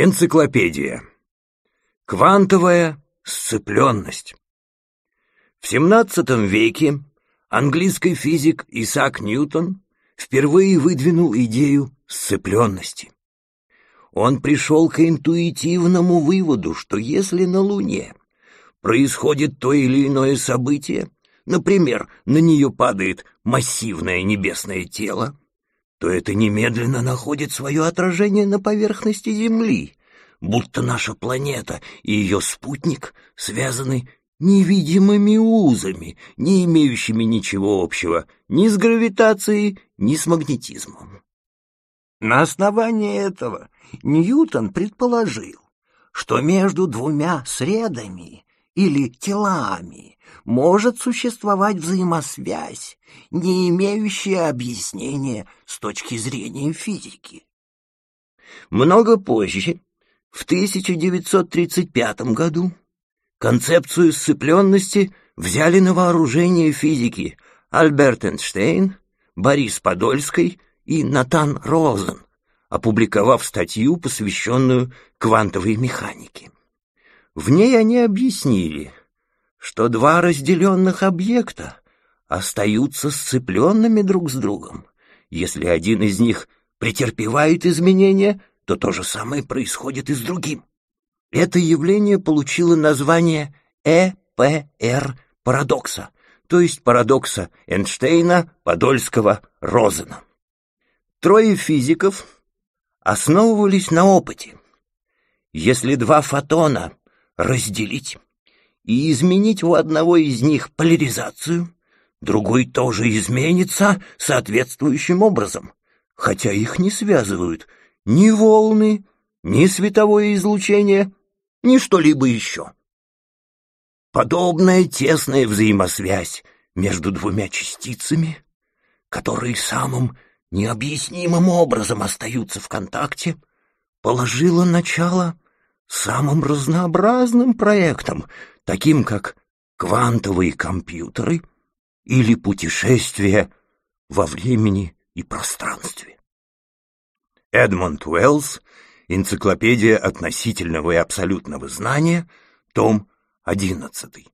Энциклопедия. Квантовая сцепленность. В XVII веке английский физик Исаак Ньютон впервые выдвинул идею сцепленности. Он пришел к интуитивному выводу, что если на Луне происходит то или иное событие, например, на нее падает массивное небесное тело, то это немедленно находит свое отражение на поверхности Земли, будто наша планета и ее спутник связаны невидимыми узами, не имеющими ничего общего ни с гравитацией, ни с магнетизмом. На основании этого Ньютон предположил, что между двумя средами или телами может существовать взаимосвязь, не имеющая объяснения с точки зрения физики. Много позже, в 1935 году, концепцию сцепленности взяли на вооружение физики Альберт Эйнштейн, Борис Подольский и Натан Розен, опубликовав статью, посвященную квантовой механике. В ней они объяснили, что два разделенных объекта остаются сцепленными друг с другом. Если один из них претерпевает изменения, то то же самое происходит и с другим. Это явление получило название ЭПР парадокса, то есть парадокса Эйнштейна, Подольского, Розена. Трое физиков основывались на опыте. Если два фотона разделить, и изменить у одного из них поляризацию, другой тоже изменится соответствующим образом, хотя их не связывают ни волны, ни световое излучение, ни что-либо еще. Подобная тесная взаимосвязь между двумя частицами, которые самым необъяснимым образом остаются в контакте, положила начало самым разнообразным проектам, таким как квантовые компьютеры или путешествия во времени и пространстве. Эдмонд Уэллс, Энциклопедия относительного и абсолютного знания, том 11.